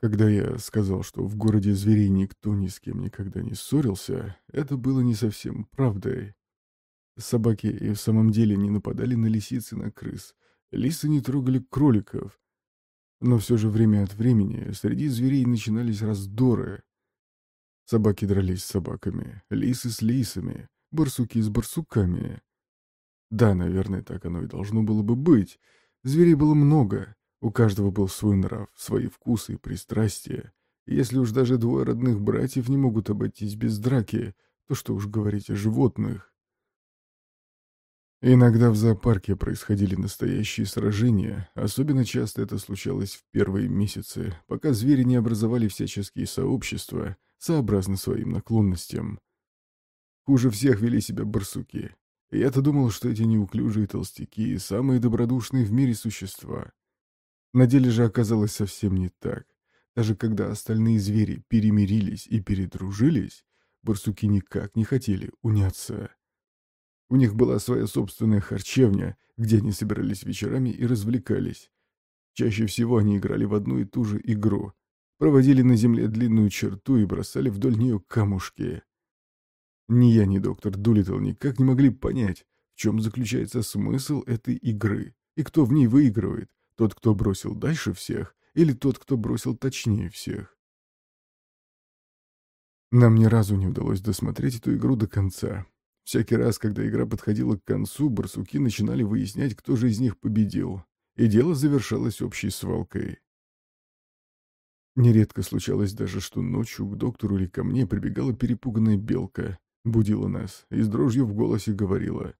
Когда я сказал, что в городе зверей никто ни с кем никогда не ссорился, это было не совсем правдой. Собаки и в самом деле не нападали на лисиц и на крыс. Лисы не трогали кроликов. Но все же время от времени среди зверей начинались раздоры. Собаки дрались с собаками, лисы с лисами, барсуки с барсуками. Да, наверное, так оно и должно было бы быть. Зверей было много, у каждого был свой нрав, свои вкусы и пристрастия. И если уж даже двое родных братьев не могут обойтись без драки, то что уж говорить о животных. Иногда в зоопарке происходили настоящие сражения, особенно часто это случалось в первые месяцы, пока звери не образовали всяческие сообщества, сообразно своим наклонностям. Хуже всех вели себя барсуки. Я-то думал, что эти неуклюжие толстяки — самые добродушные в мире существа. На деле же оказалось совсем не так. Даже когда остальные звери перемирились и передружились, барсуки никак не хотели уняться. У них была своя собственная харчевня, где они собирались вечерами и развлекались. Чаще всего они играли в одну и ту же игру, проводили на земле длинную черту и бросали вдоль нее камушки. Ни я, ни доктор Дулиттл никак не могли понять, в чем заключается смысл этой игры и кто в ней выигрывает, тот, кто бросил дальше всех, или тот, кто бросил точнее всех? Нам ни разу не удалось досмотреть эту игру до конца. Всякий раз, когда игра подходила к концу, барсуки начинали выяснять, кто же из них победил, и дело завершалось общей свалкой. Нередко случалось даже, что ночью к доктору или ко мне прибегала перепуганная белка, будила нас и с дрожью в голосе говорила.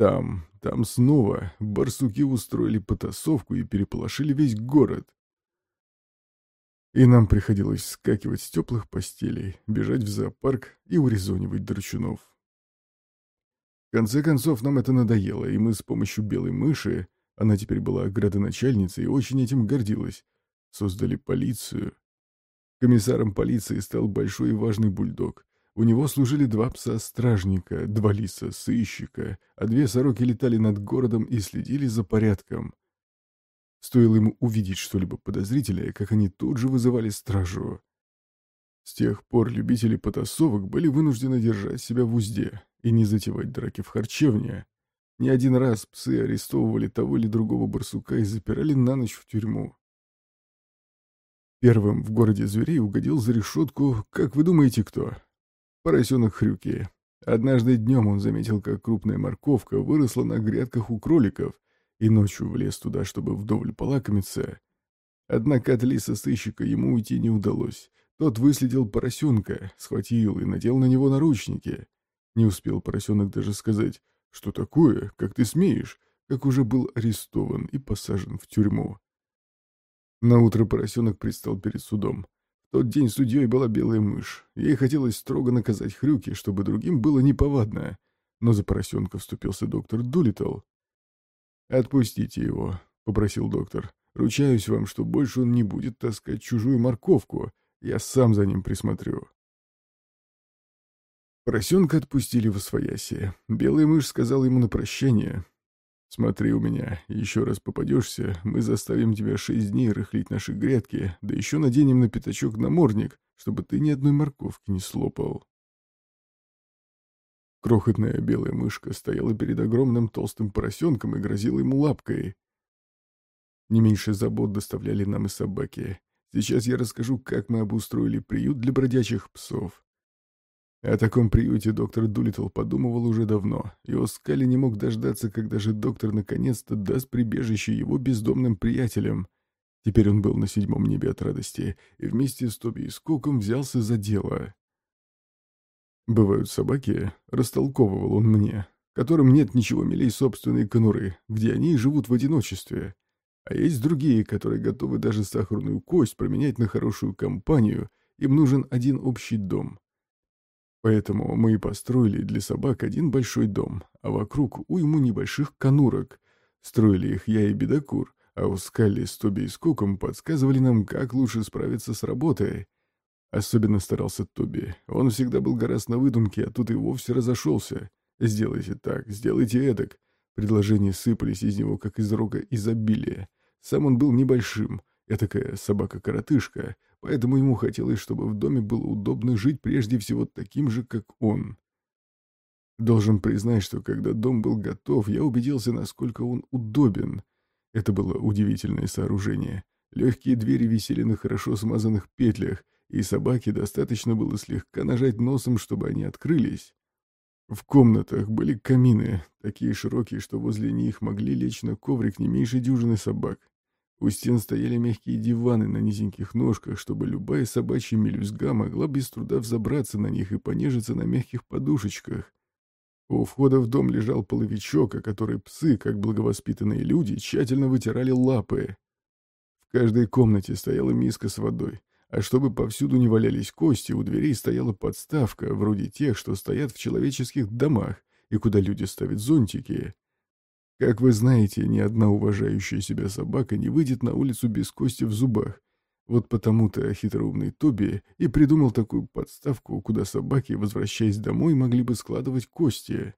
Там, там снова барсуки устроили потасовку и переполошили весь город. И нам приходилось скакивать с теплых постелей, бежать в зоопарк и урезонивать драчунов. В конце концов, нам это надоело, и мы с помощью белой мыши, она теперь была градоначальницей и очень этим гордилась, создали полицию. Комиссаром полиции стал большой и важный бульдог, у него служили два пса-стражника, два лиса-сыщика, а две сороки летали над городом и следили за порядком. Стоило ему увидеть что-либо подозрительное, как они тут же вызывали стражу. С тех пор любители потасовок были вынуждены держать себя в узде и не затевать драки в харчевне. Не один раз псы арестовывали того или другого барсука и запирали на ночь в тюрьму. Первым в городе зверей угодил за решетку, как вы думаете, кто? Поросенок Хрюки. Однажды днем он заметил, как крупная морковка выросла на грядках у кроликов, и ночью влез туда, чтобы вдоволь полакомиться. Однако от лиса-сыщика ему уйти не удалось. Тот выследил поросенка, схватил и надел на него наручники. Не успел поросенок даже сказать, что такое, как ты смеешь, как уже был арестован и посажен в тюрьму. Наутро поросенок предстал перед судом тот день судьей была белая мышь. Ей хотелось строго наказать Хрюки, чтобы другим было неповадно. Но за поросенка вступился доктор Дулитл. «Отпустите его», — попросил доктор. «Ручаюсь вам, что больше он не будет таскать чужую морковку. Я сам за ним присмотрю». Поросенка отпустили в освояси. Белая мышь сказала ему на прощание. «Смотри у меня, еще раз попадешься, мы заставим тебя шесть дней рыхлить наши грядки, да еще наденем на пятачок намордник, чтобы ты ни одной морковки не слопал». Крохотная белая мышка стояла перед огромным толстым поросенком и грозила ему лапкой. Не меньше забот доставляли нам и собаки. Сейчас я расскажу, как мы обустроили приют для бродячих псов. О таком приюте доктор Дулитл подумывал уже давно, и Оскали не мог дождаться, когда же доктор наконец-то даст прибежище его бездомным приятелям. Теперь он был на седьмом небе от радости, и вместе с Тоби и Скоком взялся за дело. «Бывают собаки», — растолковывал он мне, которым нет ничего милей собственной конуры, где они живут в одиночестве. А есть другие, которые готовы даже сахарную кость променять на хорошую компанию, им нужен один общий дом — Поэтому мы и построили для собак один большой дом, а вокруг уйму небольших конурок. Строили их я и Бедокур, а у Скалли с Тоби и Скоком подсказывали нам, как лучше справиться с работой. Особенно старался Тоби. Он всегда был гораздо на выдумке, а тут и вовсе разошелся. «Сделайте так, сделайте эдак». Предложения сыпались из него, как из рога изобилия. Сам он был небольшим, Я такая собака-коротышка, поэтому ему хотелось, чтобы в доме было удобно жить прежде всего таким же, как он. Должен признать, что когда дом был готов, я убедился, насколько он удобен. Это было удивительное сооружение. Легкие двери висели на хорошо смазанных петлях, и собаке достаточно было слегка нажать носом, чтобы они открылись. В комнатах были камины, такие широкие, что возле них могли лечь на коврик не меньше дюжины собак. У стен стояли мягкие диваны на низеньких ножках, чтобы любая собачья мелюзга могла без труда взобраться на них и понежиться на мягких подушечках. У входа в дом лежал половичок, о который псы, как благовоспитанные люди, тщательно вытирали лапы. В каждой комнате стояла миска с водой, а чтобы повсюду не валялись кости, у дверей стояла подставка, вроде тех, что стоят в человеческих домах и куда люди ставят зонтики. Как вы знаете, ни одна уважающая себя собака не выйдет на улицу без кости в зубах. Вот потому-то хитроумный Тоби и придумал такую подставку, куда собаки, возвращаясь домой, могли бы складывать кости.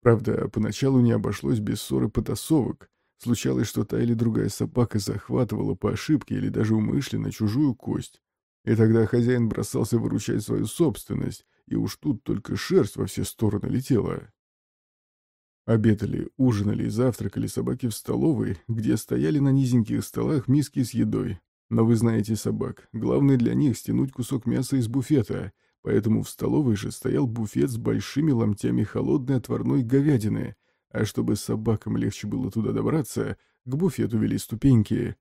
Правда, поначалу не обошлось без ссоры потасовок, Случалось, что та или другая собака захватывала по ошибке или даже умышленно чужую кость. И тогда хозяин бросался выручать свою собственность, и уж тут только шерсть во все стороны летела. Обедали, ужинали и завтракали собаки в столовой, где стояли на низеньких столах миски с едой. Но вы знаете собак, главное для них стянуть кусок мяса из буфета, поэтому в столовой же стоял буфет с большими ломтями холодной отварной говядины, а чтобы собакам легче было туда добраться, к буфету вели ступеньки.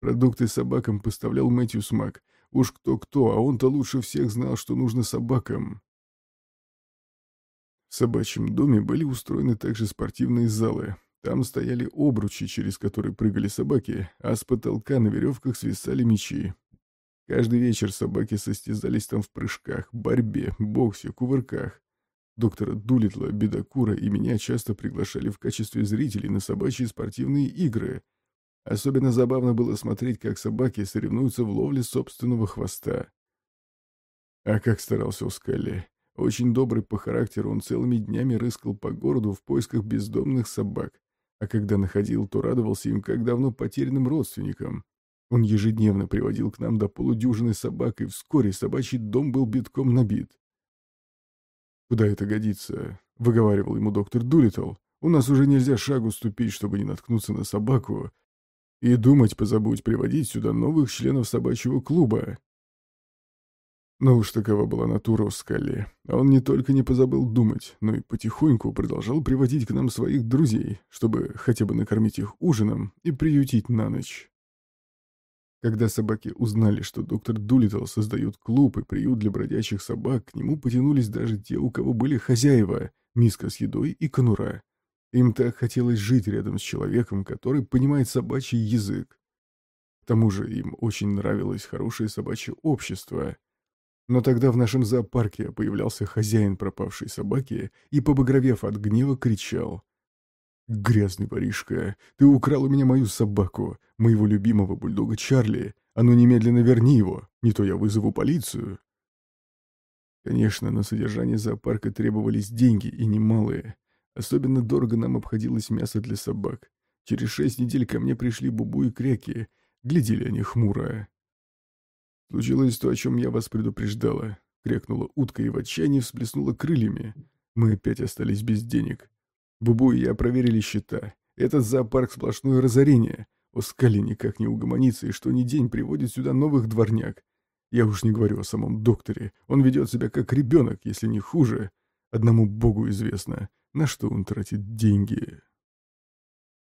Продукты собакам поставлял Мэтью Смак. Уж кто-кто, а он-то лучше всех знал, что нужно собакам. В собачьем доме были устроены также спортивные залы. Там стояли обручи, через которые прыгали собаки, а с потолка на веревках свисали мечи. Каждый вечер собаки состязались там в прыжках, борьбе, боксе, кувырках. Доктора Дулитла, Бедокура и меня часто приглашали в качестве зрителей на собачьи спортивные игры. Особенно забавно было смотреть, как собаки соревнуются в ловле собственного хвоста. А как старался Ускалли. Очень добрый по характеру, он целыми днями рыскал по городу в поисках бездомных собак, а когда находил, то радовался им как давно потерянным родственникам. Он ежедневно приводил к нам до полудюжины собак, и вскоре собачий дом был битком набит. «Куда это годится?» — выговаривал ему доктор Дулитл. «У нас уже нельзя шагу ступить, чтобы не наткнуться на собаку. И думать позабудь приводить сюда новых членов собачьего клуба». Но уж такова была натура у Скалли. Он не только не позабыл думать, но и потихоньку продолжал приводить к нам своих друзей, чтобы хотя бы накормить их ужином и приютить на ночь. Когда собаки узнали, что доктор Дулитл создает клуб и приют для бродячих собак, к нему потянулись даже те, у кого были хозяева, миска с едой и конура. Им так хотелось жить рядом с человеком, который понимает собачий язык. К тому же им очень нравилось хорошее собачье общество. Но тогда в нашем зоопарке появлялся хозяин пропавшей собаки и, побагровев от гнева, кричал «Грязный воришка, ты украл у меня мою собаку, моего любимого бульдога Чарли. А ну немедленно верни его, не то я вызову полицию». Конечно, на содержание зоопарка требовались деньги и немалые. Особенно дорого нам обходилось мясо для собак. Через шесть недель ко мне пришли Бубу и Кряки. Глядели они хмуро. «Случилось то, о чем я вас предупреждала», — крякнула утка и в отчаянии всплеснула крыльями. Мы опять остались без денег. Бубу и я проверили счета. Этот зоопарк сплошное разорение. Оскали никак не угомонится, и что ни день приводит сюда новых дворняк. Я уж не говорю о самом докторе. Он ведет себя как ребенок, если не хуже. Одному богу известно, на что он тратит деньги.